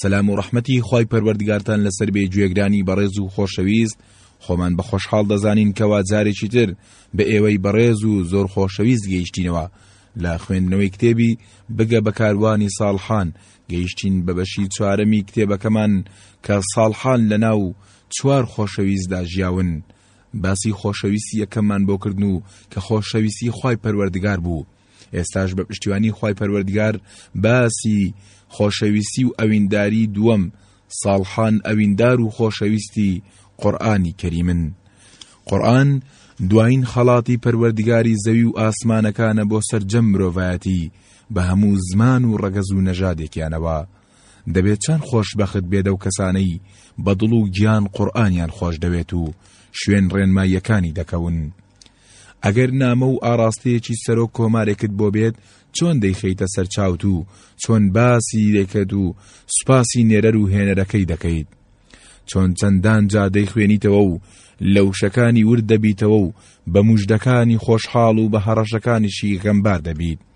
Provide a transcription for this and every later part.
سەلام و ڕەحمەتی خوای پەروەردگارتان لەسەر بێ گوێگرانی بەڕێز و خۆشەویست خۆمان بە خۆشحاڵ دەزانین کەوا جارێکی تر بە ئێوەی بەڕێز و زۆر خۆشەویست گەیشتینەوە لە خوێندنەوەی کتێبی بگە بە کاروانی ساڵحان گەیشتین بە بەشی چوارەمی کتێبەکەمان کە ساڵحان لە ناو چوار خۆشەویستدا ژیاون باسی خۆشەویستی یەکەممان بۆ کردن و کە خۆشەویستی خوای پەروەردگار بوو ئێستاش بە پشتیوانی خی پەروەردگار باسی خۆشەویستی و ئەوینداری دووەم ساڵحان ئەویندار و خۆشەویستی قورآانی کەریمن قورآن دوایین خەڵاتی پەروەردگاری زەوی و ئاسمانەکانە بۆ سەرجەم مرۆڤایەتی بە هەموو زمان و ڕەگەز و نەژادێکیانەوە دەبێت چەند خۆشببخت بێدە و کەسانەی بە دڵ و گیان قورآانیان خۆش دەوێت و شوێن ڕێنماییەکانی دەکەون ئەگەر نامە و ئاڕاستەیەکی سەرۆک کۆمارێکت بۆ بێت چۆن دەیخەیتە سەر چاوت و چۆن باسی دەکەت و سوپاسی نێرەر و هێنەرەکەی دەکەیت چۆن چەندان جا دەیخوێنیتەوە و لە وشەکانی ورد دەبیتەوە و بە مژدەکانی خۆشحاڵ و بە هەڕەشەکانیشی غەمبار دەبیت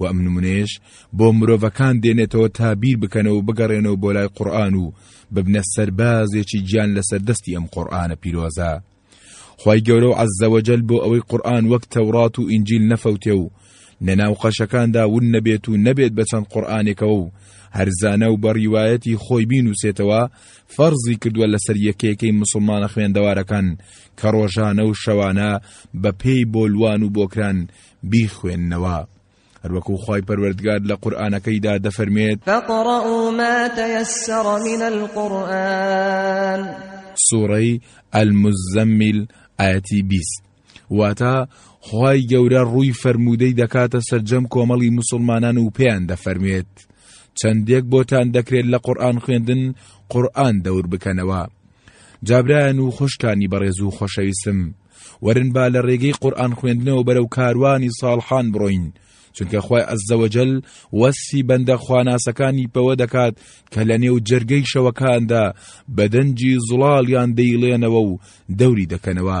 وە ئەم نمونەیەش بۆ مرۆڤەکان دێنێتەوە تا بیر بکەنەوە و بگەڕێنەوە بۆ لای قورئان و ببنە سەربازێکی گیان لەسەر دەستی ئەم قورئانە پیرۆزە خوای گەورە و عەزەوەجەل بۆ ئەوەی قورئان وەک تەورات و ئینجیل نەفەوتێ و نەناو قەشەکاندا ون نەبێت و نەبێت بە چەند قورئانێکەوە و هەرزانە و بە ڕیوایەتی خۆی بینوسێتەوە فەرزی کردووە لەسەر یەکێکەی مسلمانە خوێندەوارەکان کە ڕۆژانە و شەوانە بە پێی بۆلوان و بۆکران بیخوێننەوە هەروەکو خوای پەروەردگار لە قورئانەکەیدا دەفەرمێت فقرؤوا ما تيسر من القرآن سوڕەی المزمل ئاەتی بیست واتە خی گەورە ڕووی فەرموودەی دەکاتە سەرجەم کۆمەڵی مسلمانان و پێیان دەفەرمێت چەندێک بۆتان دەکرێت لە قورآن خوێندن قورآن دەور بکەنەوە جا برایان و خوشکانی بەڕێز و خۆشەویستم وەرن با لە ڕێگەی قورآن خوێندنەوە بەرەو کاروانی ساڵحان بڕۆین چونکە خی ئەزەوەجل وەسی بەندە خواناسەکانی پەوە دەکات کە لە نێو جەرگەی شەوەکاندا بەدەنجی زڵالیان دەیڵێنەوە و دەوری دەکەنەوە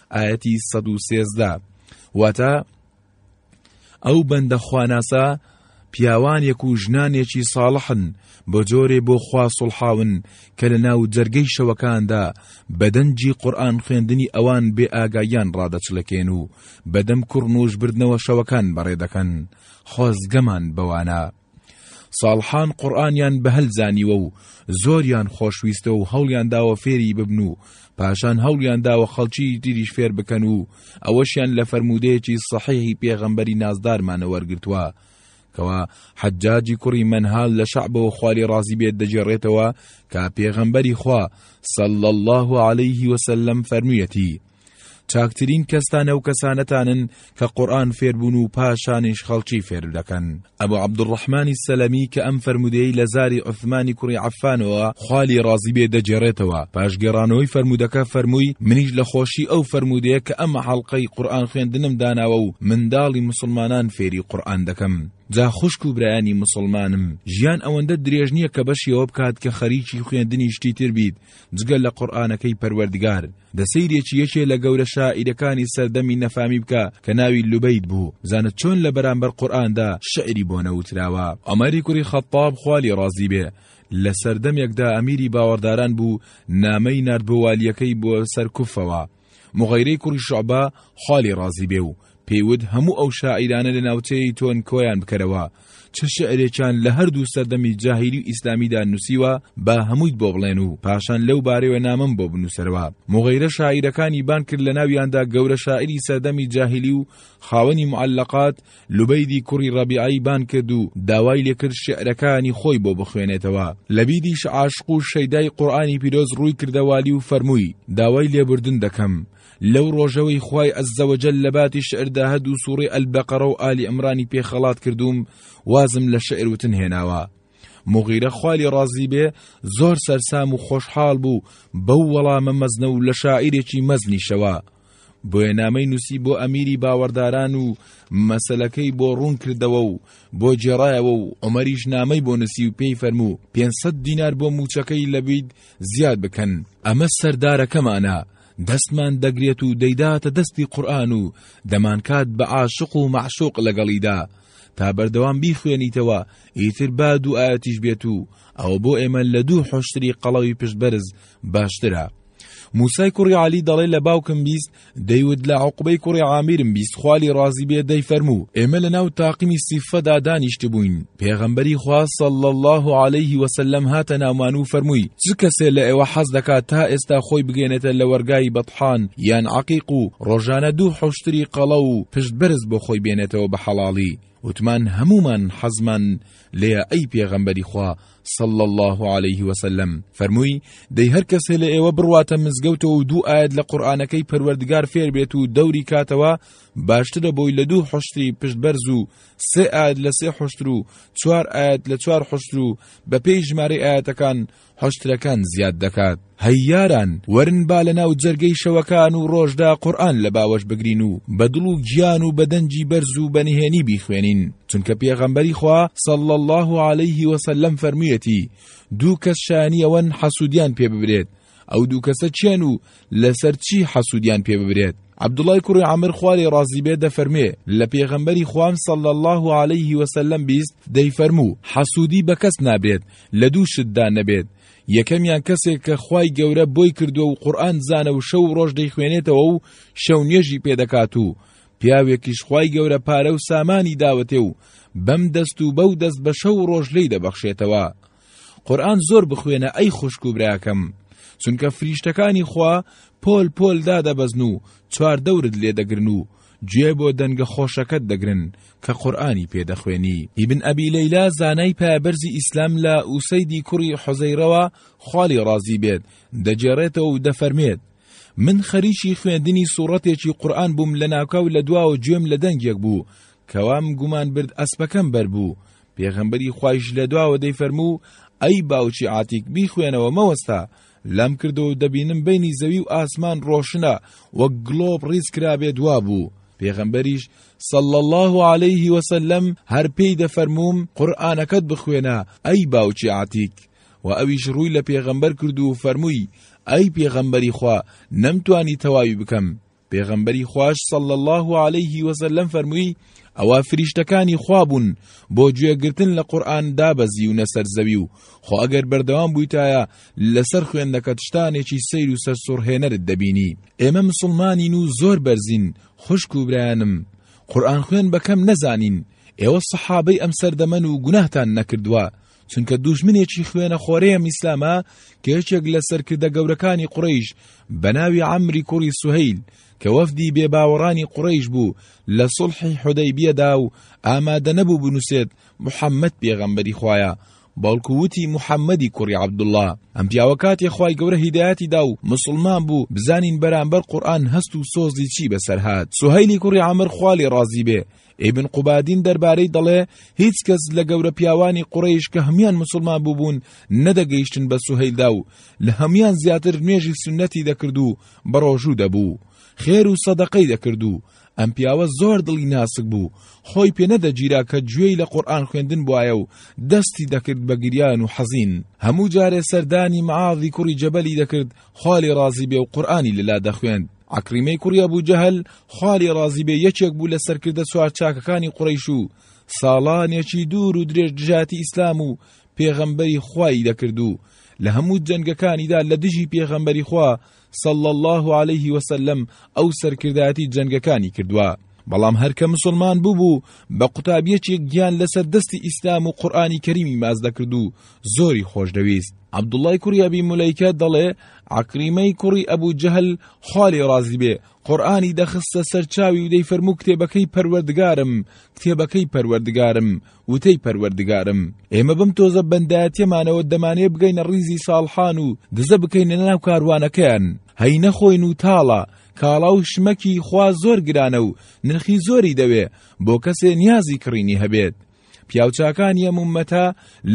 ئایەتی سەد و سێزدە واتە ئەو بەندە خواناسە پیاوانێک و ژنانێکی ساڵحن بۆ جۆرێ بۆ خوا سڵحاون کە لە ناو جەرگەی شەوەکاندا بەدەنجی قورآن خوێندنی ئەوان بێ ئاگایان ڕادەچلەکێن و بەدەم کوڕنوش بردنەوە شەوەکان بەڕێ دەکەن خۆزگەمان بەوانە ساڵحان قورئانیان بە هەل زانیوە و زۆریان خۆشویستە و هەوڵیان داوە فێری ببن و پاشان هەوڵیان داوە خەڵکی دیریش فێر بکەن و ئەوەشیان لە فەرموودەیەکی سەحیحی پێغەمبەری نازدارمانە وەرگرتووە کەوا حەجاجی کوڕی مەنهال لە شەعبەوە خوالی ڕازی بێت دەجێڕێتەوە کە پێغەمبەری خوا صلى الله عليه وسلم فەرموویەتی چاکترین کەستان ئەو کەسانەتانن کە قورآن فێربوون و پاشانیش خەڵکی فێر دەکەن ئەبوو عەبدوڕەحمانی سەلەمی کە ئەم فەرمودەی لە زاری عوثمانی کوڕی عەفانەوە خالی ڕازی بێ دەگێڕێتەوە پاش گێڕانەوەی فەرمودەکە فەرمووی منیش لە خۆشی ئەو فەرمودەیە کە ئەمە حەڵقەی قورآن خوێندنم داناوە و منداڵی مسلمانان فێری قورآن دەکەم جا خوشک و برایانی مسلمانم ژیان ئەوەندە درێژ نییە کە بەشیەوە بکات کە خەریکی خوێندنی شتی تر بیت جگە لە قورئانەکەی پەروەردگار، دە سەیرێکی یەکێ لە گەورە شاعیرەکانی سەردەمی نەفامی بکە کە ناوی لوبەید بوو، بزانە چۆن لە بەرامبەر قورئاندا شیعری بۆ نەوتراوە. عومەری کوڕی خەتتاب خوا لێی ڕازی بێ، لە سەردەمێکدا ئەمیری باوەڕداران بوو، نامەی نارد بۆ والییەکەی بۆ سەر کوفەوە، موغیرەی کوڕی شوعبە خوا لێی ڕازی بێ و پێی وت هەموو ئەو شاعیرانە لە ناوچەیەی تۆن کۆیان بکەرەوە چ شعرێکیان لە هەردوو سەردەمی جاهیلی و ئیسلامیدا نووسیوە با هەموویت بۆ بڵێن و پاشان لەو بارەیەوە نامەم بۆ بنووسەرەوە موغیرە شاعیرەکانی بان کرد لە ناویاندا گەورە شاعیری سەردەمی جاهیلی و خاوەنی معەلەقات لوبەیدی کوڕی ڕەبیعەی بان کرد و داوای لێکرد شیعرەکانی خۆی بۆ بخوێنێتەوە، لەبیدیش عاشق و شەیدای قورئانی پیرۆز ڕووی کردە والی و فەرمووی، داوای لێبوردن دەکەم، لەو ڕۆژەوەی خوای عزەوەجەل لەباتی شیعردا هە دوو سوڕەی ئەلبەقەڕە و ئالی ئەمرانی پێ خەڵات کردووم وازم لە شیعر وتن هێناوە. موغیرە خوا لێ ڕازی بێ زۆر سەرسام و خۆشحاڵ بوو بەو وەڵامە مەزنە و لە شاعیرێکی مەزنیشەوە، بۆیە نامەی نووسی بۆ ئەمیری باوەڕداران و مەسەلەکەی بۆ ڕوون کردەوە و بۆ جێڕایەوە و عمەریش نامەی بۆ نووسی و پێی فەرموو پێنجسەد دینار بۆ مووچەکەی لەبیت زیاد بکەن ئەمە سەردارەکەمانە دەستمان دەگرێت و دەیداتە دەستی قورآن و دەمانکات بە عاشق و مەعشوق لەگەڵیدا تا بەردەوام بیخوێنیتەوە ئیتر با دوو ئاەتیش بێت و ئەوە بۆ ئێمە لە دوو حۆشتری قەڵەوی پشتبەرز باشترە موسای کوڕی عەلی دەڵێ لە باوکم بیست، دەیوت لە عوقبەی کوڕی عامیرم بیست خوا لێی ڕازی بێ دەیفەرموو، ئێمە لە ناو تاقمی سیففەدا دانیشتبووین، پێغەمبەری خوا صلی اللە علیە و سلم هاتە ناومان و فەرمووی، چ کەسێ لە ئێوە حەز دەکا تا ئێستا خۆی بگەینێتە لەوەرگای بەتحان یان عەقیق و ڕۆژانە دوو حوشتری قەڵەو و پشت بەرز بۆ خۆی بێنێتەوە بە حەڵاڵی؟ وتمان هەموومان حەزمان لێیە ئەی پێغەمبەری خوا، صلی اللە علیه وسلم، فەرمووی، دەی هەر کەسێ لە ئێوە بڕواتە مزگەوتەوە و دوو ئایەت لە قورئانەکەی پەروەردگار فێر بێت و دەوری کاتەوە باشترە بۆی لە دوو حوشتری پشت بەرز و سێ ئایەت لە سێ حوشتر و چوار ئایەت لە چوار حوشتر و بەپێی ژمارەی ئایەتەکان حوشترەکان زیاد دەکات. هەی یاران وەرن با لە ناو جەرگەی شەوەکان و ڕۆژدا قورئان لە باوەش بگرین و بە دڵ و گیان و بە دەنگی بەرز و بە نهێنی بیخوێنین چونکە پێغەمبەری خوا صلی اللە علیه و سلم فەرموویەتی دوو کەس شایانی ئەوەن حەسودیان پێ ببرێت ئەو دوو کەسە کێن و لەسەر چی حەسودیان پێ ببرێت عبدوڵای کوڕی عمر خوارێ ڕازی بێ دەفەرمێ لە پێغەمبەری خوام صلى الله عليه وسلم بیست دەیفەرموو حەسوودی بە کەس نابێت لە دوو شتدا نەبێت یەکەمیان کەسێک کە خوای گەورە بۆی کردووە و قورئان زانە و شەو و ڕۆژ دەیخوێنێتەوە و شەو نوێژی پێ دەکات و پیاوێکیش خوای گەورە پارە و سامانی داوەتێ و بەم دەست و بەو دەست بە شەو و ڕۆژ لێی دەبەخشێتەوە قورئان زۆر بخوێنە ئەی خوشک و براکەم چونکە فریشتەکانی خوا پۆل پۆل دادەبەزن و چواردەورت لێدەگرن و گوێ بۆ دەنگە خۆشەکەت دەگرن کە قورئانی پێ دەخوێنی. ئیبن ئەبی لەیلا زانای پایەبەرزی ئیسلام لە ئوسەیدی کوڕی حوزەیرەوە خوا لێ ڕازی بێت دەگێڕێتەوە و دەفەرمێت، من خەریکی خوێندنی سوڕەتێکی قورئان بووم لەناکاو لە دواوە گوێم لە دەنگێک بوو کە وام گومان برد ئەسپەکەم بەر بوو، پێغەمبەری خوایش لە دواوە دەیفەرموو، ئەی باوکی عاتیک بیخوێنەوە مەوەستە لام کردەوە و دەبینم بەینی زەوی و ئاسمان ڕۆشنە وەک گڵۆپ ڕیز کرابێت وابوو، پێغەمبەریش، صلی اللە علیە و سلم، هەر پێی دەفەرمووم، قورئانەکەت بخوێنە ئەی باوکی عەتیک، وە ئەویش ڕووی لە پێغەمبەر کرد و فەرمووی، ئەی پێغەمبەری خوا نەمتوانی تەواوی بکەم، پێغەمبەری خواش صلی اللە علیه وسلم فەرمووی ئەوە فریشتەکانی خوا بوون بۆ گوێگرتن لە قورآن دابەزیونە سەر زەوی و خۆ ئەگەر بەردەوام بوویتایە لەسەر خوێندەکەت شتانێکی سیر و سەرسوڕهێنەرت دەبینی ئێمە مسلمانین و زۆر بەرزین خوشک و برایانم قورآن خوێن بەکەم نەزانین ئێوە سەحابەی ئەم سەردەمەن و گوناهتان نەکردووە چونکە دوژمنێکی خوێنە خۆرەیە میسلامە کە یەکێک لە سەرکردە گەورەکانی قڕیش بە ناوی عەمری کوڕی سوهیل کە وەفدی بێباوەڕانی قڕیش بوو لە سڵحی حدەی بیەدا و ئامادە نەبوو بنووسێت محەممەد پێغەمبەری خویە بەڵکو وتی محەممەدی کوڕی عبدوڵا ئەم پیاوە کاتێ خی گەورە هیدایەتی دا و مسلمان بوو بزانین بەرامبەر قورآن هەست و سۆزی چی بەسەرهات سوهیلی کوڕی عمر خالی ڕازی بێ ئیبن قوبادین دەربارەی دەڵێ هیچ کەس لە گەورە پیاوانی قوڕەیش کە هەموان مسلمان بووبوون نەدەگەیشتن بە سوهیلدا و لە هەموان زیاتر نوێژی سنەتی دەکرد و بەڕۆژوو دەبوو خێر و سەدەقەی دەکرد و ئەم پیاوە زۆر دڵی ناسک بوو خۆی پێ نەدەگیرا کە گوێی لە قورآن خوێندن بواە و دەستی دەکرد بە گریان و حەزین هەموو جارێ سەردانی معاذی کوڕی جەبەلی دەکرد خوا لێ ڕازی بێ و قورئانی لە لا دەخوێند. عەکریمەی کوڕی ئەبو جەهل خوا لێ ڕازی بێ یەکێک بوو لە سەرکردە چوار چاکەکانی قوڕەیش و ساڵانێکی دوور و درێژ دژایەتی ئیسلام و پێغەمبەری خوای دەکرد و لە هەموو جەنگەکانیدا لە دژی پێغەمبەری خوا صلی الله علیه وسلم ئەو سەرکردایەتی جەنگەکانی کردووە بەڵام هەرکە مسلمان بووبوو بە قوتابیەکی گیان لەسەر دەستی ئیسلام و قورآانی کەریمی ماز دەکرد و زۆری خۆشدەویست. عەبدوڵای کوڕی ئەبی مولەیکە دەڵێ، عەکریمەی کوڕی ئەبو جەهل، خوا لێی ڕازی بێ، قورئانی دەخستە سەر چاوی و دەیفەرموو کتێبەکەی پەروەردگارم، کتێبەکەی پەروەردگارم، وتەی پەروەردگارم. ئێمە بەم تۆزە بەندایەتیەمانەوە دەمانەوێ بگەینە ڕیزی ساڵحان و دزە بکەینە ناو کاروانەکەیان، هەی نەخۆین و تاڵە، کاڵا و شمەکی خوا زۆر گرانە و نرخی زۆری دەوێ، بۆ کەسێ نیازی کڕینی هەبێت. پیاوچاکانی ئەم ئوممەتە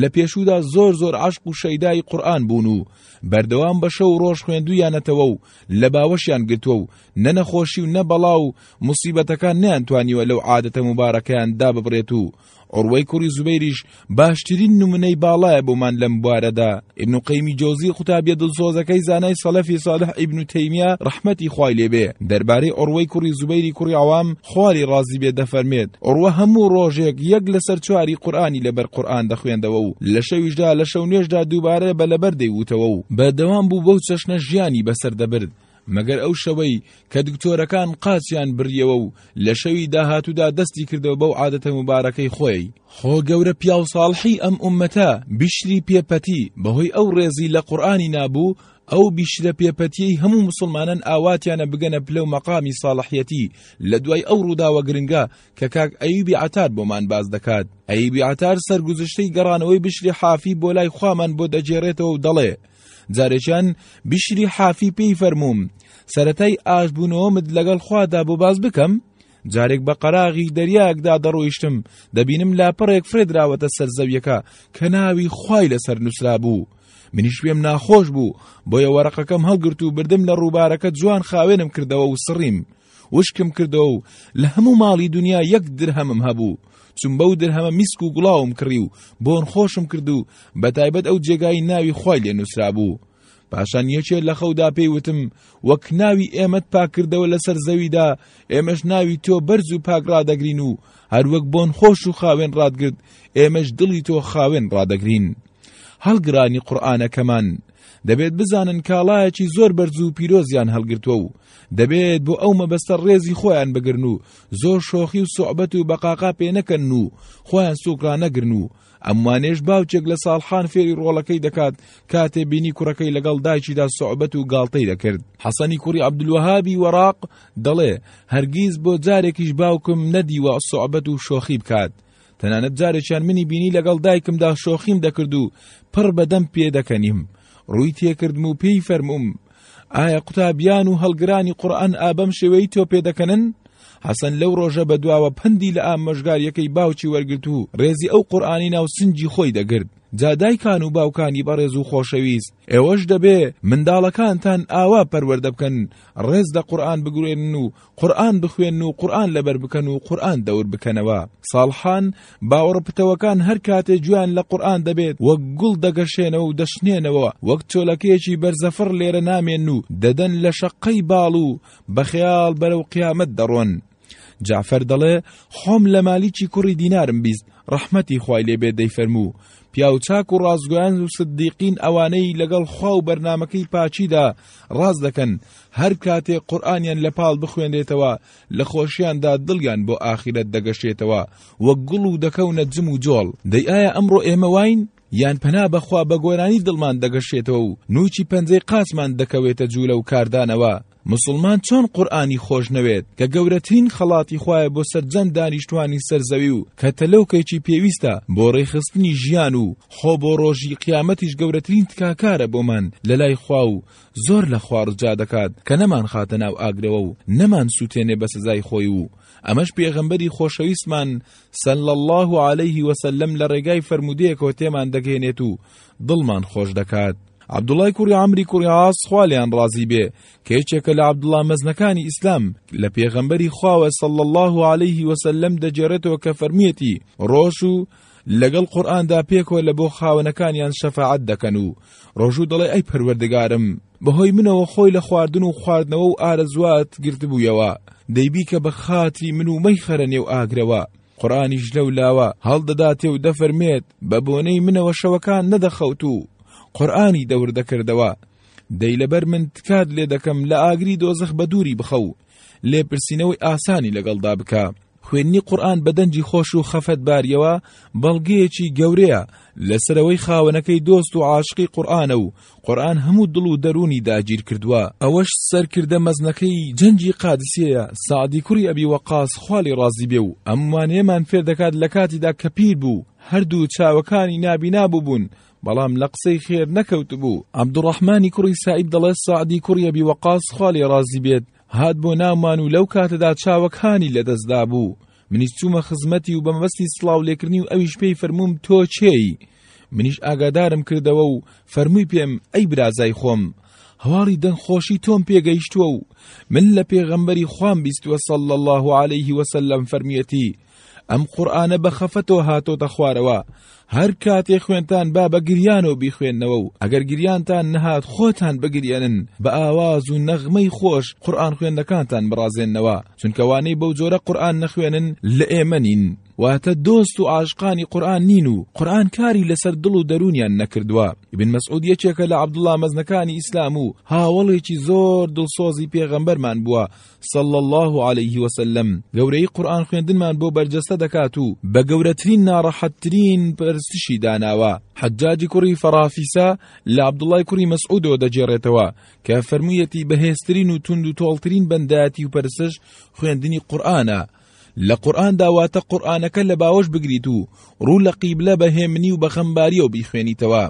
لە پێشوودا زۆر زۆر عەشق و شەیدای قورئان بوون و بەردەوام بە شەو و ڕۆژ خوێندوویانەتەوە و لە باوەشیان گرتووە و نە نەخۆشی و نە بەڵا و موسیبەتەکان نەیانتوانیوە لەو عادەتە موبارەکەیان داببڕێت و عوروەی کوڕی زوبەیریش باشترین نمونەی باڵایە بۆمان لەم بوارەدا ئیبن قەیمی جەوزی قوتابیە دڵسۆزەکەی زانای سەلەفی سالح ئیبن تەیمیە ڕەحمەتی خوای لێبێ دەربارەی عروەی کوڕی زوبەیری کوڕی عەوام خواری ڕازی بێ دەفەرمێت عروە هەموو ڕۆژێک یەک لەسەر چواری قورئانی لەبەر قورئان دەخوێندەوە و لە شەویشدا لە شەو نوێژدا دووبارە بە لەبەر دەیوتەوە و بەردەوام بوو بەو چەشنە ژیانی بەسەر دەبرد مەگەر ئەو شەوەی کە دکتۆرەکان قاچیان بریەوە و لە شەوی داهاتوودا دەستی کردەوە بەو عادەتە موبارەکەی خۆی. خۆ گەورە پیاو ساڵحی ئەم ئوممەتە بیشری پێ پەتی بەهۆی ئەو ڕێزی لە قورئانی نابوو، ئەو بیشرە پێ پەتیەی هەموو موسڵمانان ئاواتیانە بگەنە پلە و مەقامی ساڵحیەتی لە دوای ئەو ڕووداوە گرنگە کە کاک ئەیوبی عەتار بۆمان باس دەکات ئەیوبی عەتار سەرگوزشتەی گەڕانەوەی بشری حافی بۆ لای خوامان بۆ دەگێرێتەوە و دەڵێ جارێکیان بشری حافی پێی فەرمووم سەتای ئاشبوونەوەمت لەگەڵ خوادا بۆ باز بکەم جارێک بە قەراغی دەریاکدا دەڕۆیشتم دەبینم لاپەڕێک فرێدراوەتە سەر زەویەکە کە ناوی خوای لەسەر نووسرا بوو منیش پێم ناخۆش بوو بۆیە وەرەقەکەم هەڵگرت و بردم لە ڕووبارەکە جوان خاوێنم کردەوە و سڕیم وشکم کردەوە و لە هەموو ماڵی دنیا یەک درهەمم هەبوو چون بەو درهەمە میسک و گوڵاوم کڕی و بۆن خۆشم کرد و بە تایبەت ئەو جێگای ناوی خوای لێ نووسرا بوو پاشان یەکێ لە خەودا پێی وتم وەک ناوی ئێمەت پاکردەوە لەسەر زەویدا ئێمەش ناوی تۆ بەرز و پاک ڕادەگرین و هەروەک بۆن خۆش و خاوێن ڕادگرت ئێمەش دڵی تۆ خاوێن ڕادەگرین هەڵگرانی قورآانەکەمان دەبێت بزانن کاڵایەکی زۆر بەرز و پیرۆزیان هەڵگرتووە و دەبێت بۆ ئەو مەبەستە ڕێزی خۆیان بگرن و زۆر شۆخی و سوعبەت و بەقاقا پێ نەکەن و خۆیان سوکڕا نەگرن و ئەموانێش باوچێک لە ساڵحان فێری ڕۆڵەکەی دەکات کاتێ بینی کوڕەکەی لەگەڵ دایکیدا سوعبەت و گاڵتەی دەکرد حەسەنی کوڕی عەبدولوەهابی وەراق دەڵێ هەرگیز بۆ جارێکیش باوکم نەدیوە سوعبەت و شۆخی بکات تەنانەت جارێکیان منی بینی لەگەڵ دایکمدا شۆخیم دەکرد و پڕ بەدەم پێدەکەنیم ڕووی تێکردم و پێی فەرمووم ئایا قوتابیان و هەڵگرانی قورآن ئابەم شێوەی تۆ پێدەکەنن حەسەن لەو ڕۆژە بەدواوە پەندی لە ئامۆژگاریەکەی باوکی وەرگرت و ڕێزی ئەو قورآانی ناو سنجی خۆی دەگرت جادایکان و باوکانی بەڕێز و خۆشەویست ئێوەش دەبێ منداڵەکانتان ئاوا پەروەەردە بکەن ڕێز لە قورآن بگوێنن و قورئان بخوێن و قورئان لەبەر بکەن و قورئان دەور بکەنەوە ساڵحان باوەڕە پتەوەکان هەر کاتێ گوێیان لە قورئان دەبێت وەک گوڵ دەگەشێنەوە و دەشنێنەوە وەک چۆلەکەیەکی بەرزەفڕ لێرە نامێن و دەدەن لە شەققەی باڵ و بەخەیاڵ بەرەو قیامەت دەڕۆن جعفر دەڵێ خۆم لە مالیکی کوڕی دینارم بیست ڕەحمەتی خوای لێبێ دەیفەرموو پیاوچاک و ڕازگویان و سدیقین ئەوانەی لەگەڵ خوا و بەرنمەکەی پاچیدا ڕاز دەکەن هەر کاتێ قورئانیان لە پاڵ بخوێنرێتەوە لە خۆشیاندا دڵیان بۆ ئاخیرەت دەگەشێتەوە وەک گوڵ و دەکەونە جم و جۆڵ، دەی ئایا ئەمڕۆ ئێمە واین؟ یان پەنا بە خوا بە گۆرانی دڵمان دەگەشێتەوە و نووکی پەنجەی قاچمان دەکەوێتە جوولە و کاردانەوە؟ موسڵمان چۆن قورئانی خۆش نەوێت کە گەورەترین خەڵاتی خوایە بۆ سەرجەم دانیشتوانی سەر زەوی و کە تەلۆکەیکی پێویستە بۆ ڕێکخستنی ژیان و خۆ بۆ ڕۆژی قیامەتیش گەورەترین تکاکارە بۆمان لە لای خوا و زۆر لە خوا ڕجا دەکات کە نەمانخاتە ناو ئاگرەوە و نەمانسووتێنێ بە سزای خۆی و ئەمەش پێغەمبەری خۆشەویستمان صلی اللە علیه وسلم لە ڕێگای فەرموودەیەکەوە تێمان دەگەێنێت و دڵمان خۆش دەکات عبدوڵای کوڕی عمری کوڕی عاس خوالیان ڕازی بێ کە یەکێکە لە عبدوڵا مەزنەکانی ئیسلام لە پێغەمبەری خواوە سەڵ الله عليه وسلم دەجێڕێتەوە کە فەرمیەتی ڕۆژ و لەگەڵ قورئاندا پێکەوە لە بۆ خاوەنەکانیان شەفاعەت دەکەن و ڕۆژوو دەڵێ ئەی پەروەردگارم بەهۆی منەوە خۆی لە خواردن و خواردنەوە و ئارەزوات گرتبوویەوە دەی بیکە بە خاتری من و مەیخەرە نێو ئاگرەوە قورئانیش لەو لاوە هەڵدەداتێ و دەفەرمێت بە بۆنەی منەوە شەوەکان نەدەخەوت و قورئانی دەور دەکردەوە دەی لەبەر من تکات لێ دەکەم لە ئاگری دۆزەخ بە دووری بخە و لێپرسینەوەی ئاسانی لەگەڵدا بکە. خوێندنی قورئان بە دەنگی خۆش و خەفەتبارییەوە بەڵگەیەکی گەورەیە لەسەر ئەوەی خاوەنەکەی دۆست و عاشقی قورئانە و قورئان هەموو دڵ و دەروونی داگیر کردووە ئەوەش سەرکردە مەزنەکەی جەنگی قادسیەیە سەعدی کوڕی ئەبی وەقاس خوا لێی ڕازی بێ و ئەم وانەیەمان فێر دەکات لە کاتیدا کە پیر بوو هەردوو چاوەکانی نابینا بووبوون بەڵام لە قسەی خێر نەکەوتبوو، عەبدوڕەحمانی کوڕی سەعید دەڵێت سەعدی کوڕی ئەبی وەقاس خوا لێی ڕازی بێت هات بۆ ناومان و لەو کاتەدا چاوەکانی لەدەست دابوو، منیش چوومە خزمەتی و بە مەبەستی سڵاو لێکردنی و ئەویش پێی فەرمووم تۆ کێی؟ منیش ئاگادارم کردەوە و فەرمووی پێم ئەی برازای خۆم هەواڵی دەنگخۆشی تۆم پێگەیشتووە و من لە پێغەمبەری خوام بیستووە صلی اللە علیه وسلم فەرموویەتی ئەم قورئانە بە خەفەتەوە هاتۆتە خوارەوە، هەر کاتێ خوێنتان با بە گریانەوە بیخوێننەوە و ئەگەر گریانتان نەهات خۆتان بگریەنن بە ئاواز و نەغمەی خۆش قورئان خوێندنەکانتان بڕازێننەوە، چونکە وانەی بەو جۆرە قورئان نەخوێنن لە ئێمە نین. واتە دۆست و عاشقانی قورئان نین و قورئان کاری لەسەر دڵ و دەروونیان نەکردووە. ئیبن مەسعود یەکێکە لە عەبدوڵڵا مەزنەکانی ئیسلام و هاوەڵێکی زۆر دڵسۆزی پێغەمبەرمان بووە، صلی اللە علیه و سلم، گەورەیی قورئان خوێندنمان بۆ بەرجەستە دەکات و بە گەورەترین ناڕەحەتترین پەرستشی داناوە، حەجاجی کوڕی فەڕافیسە لە عەبدوڵڵای کوڕی مەسعودەوە دەگێڕێتەوە کە فەرموویەتی بەهێزترین و توندوتۆڵترین بەندایەتی و پەرستش خوێندنی قورئانە، لە قورئاندا واتە قورئانەکە لە باوەش بگریت و ڕوو لە قیبلە بە هێمنی و بە خەمباریەوە بیخوێنیتەوە،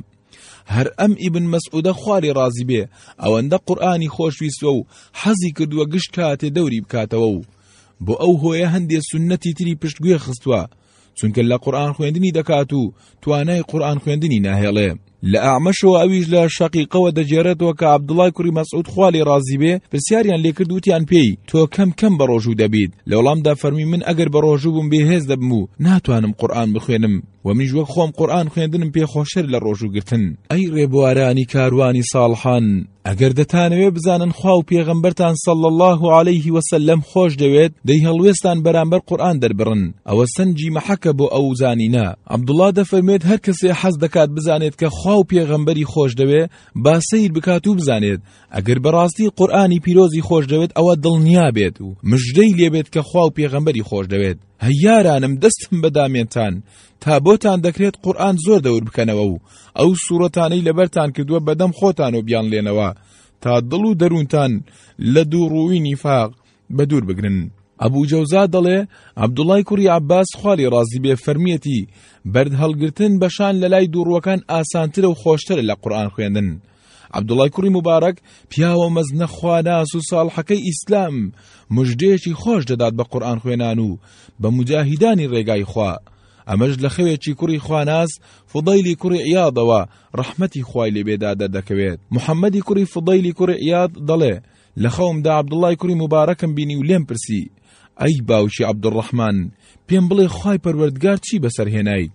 هەر ئەم ئیبن مەسعودە خوا لێ ڕازی بێ ئەوەندە قورئانی خۆش ویستوە و حەزی کردوە گشت کاتێ دەوری بکاتەوە و بۆ ئەو هۆیە هەندێ سوننەتی تری پشت گوێ خستوە چونکە لە قورئان خوێندنی دەکات و توانای قورئان خوێندنی ناهێڵێ لە ئامەشەوە ئەویش لە شەقیقەوە دەجێرێتەوە کە عبدڵای کوری مەسعود خوا لێ ڕازی بێ پرسیاریان لێکرد وتیان پێی تۆ کەم کەم بە ڕۆژوو دەبیت لە وڵامدا فەرمی من ئەگەر بە ڕۆژوو بووم بێهێز دەبم و ناتوانم قورآن بخوێنم وەمیش وەک خۆم قورئان خوێندنم پێ خۆشتر لە ڕۆژوو گرتن ئەی ڕێبوارانی کاروانی ساڵحان ئەگەر دەتانەوێ بزانن خوا و پێغەمبەرتان صلی الله علیه وسلم خۆش دەوێت دەی هەڵوێستان بەرامبەر قورئان دەربڕن ئەوە سەنجی مەحەکە بۆ ئەو زانینە عەبدوڵڵا دەفەرموێت هەر کەسێ حەز دەکات بزانێت کە خوا و پێغەمبەری خۆش دەوێ با سەیر بکات و بزانێت ئەگەر بەڕاستی قورئانی پیرۆزی خۆش دەوێت ئەوە دڵنیا بێت و مژدەی لێبێت کە خوا و پێغەمبەری خۆش دەوێت هەی یارانم دەستم بە دامێنتان تا بۆتان دەکرێت قورآن زۆر دەور بکەنەوە و ئەو سوورەتانەی لەبەرتان کردووە بەدەم خۆتان و بیان لێنەوە تا دڵ و دەروونتان لە دوو ڕووی نیفاق بە دوور بگرن. ئەبوو جەوزا دەڵێ عەبدوڵای کوڕی عباس خالی ڕازی بێ فەرمیەتی بەرد هەڵگرتن بەشان لە لای دووڕوەکان ئاسانترە و خۆشترە لە قورآن خوێندن عەبدوڵای کوڕی موبارەک پیاوە مەزنە خواناس و ساڵحەکەی ئیسلام مژدەیەکی خۆش دەدات بە قورئان خوێنان و بە موجاهیدانی ڕێگای خوا ئەمەش لە خەوێکی کوڕی خواناس فضەیلی کوڕی عیادەوە ڕەحمەتی خوای لێبێدا دەردەکەوێت محەممەدی کوڕی فضەیلی کوڕی عیاد دەڵێ لە خەومدا عەبدوڵای کوڕی موبارەکم بینی و لێم پرسی ئەی باوکی عەبدوڕەحمان پێم بڵێ خوای پەروەردگار چی بەسەرهێنایت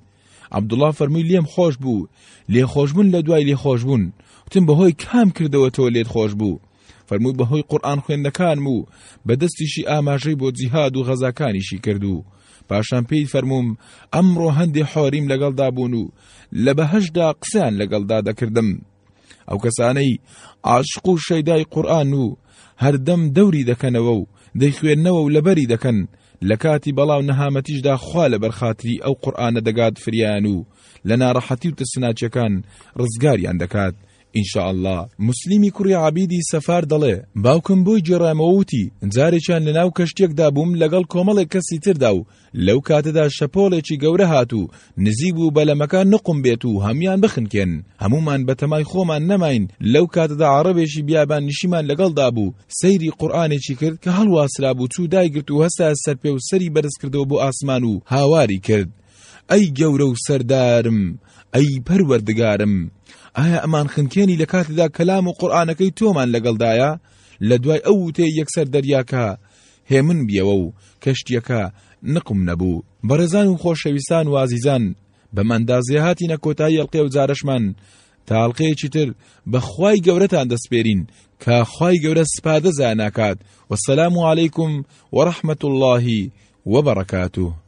عەبدوڵڵا فەرمووی لێم خۆش بوو، لێخۆشبوون لە دوای لێخۆشبوون، وتم بەهۆی کام کردەوەتەوە لێت خۆش بوو؟ فەرمووی بەهۆی قورئان خوێندنەکانم و بە دەستیشی ئاماژەی بۆ جیهاد و غەزاکانیشی کرد و پاشان پێی فەرمووم ئەمڕۆ هەندێ حۆریم لەگەڵدا بوون و لە بەهەشدا قسەیان لەگەڵدا دەکردم. ئەو کەسانەی عاشق و شەیدای قورآن و هەردەم دەوری دەکەنەوە و دەیخوێندنەوە و لەبەری دەکەن لە کاتی بەڵاو نەهامەتیشدا خوا لە بەرخاتری ئەو قورآانە دەگات فریان و لە ناڕەحەتی و ترسناچەکان ڕزگاریان دەکات ئینشاءله مسلیمی کوڕی عبیدی سەفار دەڵێ باوکم بۆی گێڕامەوەوتی جارێکیان لەناو کەشتێکدا بووم لەگەڵ کۆمەڵێک کەسی تردا و لەو کاتەدا شەپۆڵێکی گەورە هات و نزیک بوو بەلەمەکە نوقم بێت و هەموویان بخنکێن، هەموومان بەتەمای خۆمان نەماین، لەو کاتەدا عەڕەبێکی بیاباننشیمان لەگەڵدا بوو سەیری قورئانێکی کرد کە هەڵواسرابوو چوو دایگرت و هەستا سەر پێ و سەری بەرزکردەوە بۆ ئاسمان و هاواری کرد، ئەی گەورە و سەردارم، ئەی پەروەردگارم، ئایا ئەمان خنکێنی لە کاتێدا کەلام و قورئانەکەی تۆمان لەگەڵدایە، لەدوای ئەو وتەی یەکسەر دەریاکە هێمن بیەوە و کەشتیەکە نقوم نەبوو. بەڕێزان و خۆشەویستان و ئازیزان بەم ئەندازەیە هاتینە کۆتایی ئەڵقەی ئەوجارەشمان تا ئەڵقەیەکی تر بە خوای گەورەتان دەسپێرین کا خوای گەورە سپادە زایە ناکات وەسەلام علیکم وەڕەحمەتوڵڵاهی وەبەڕەکاتوه.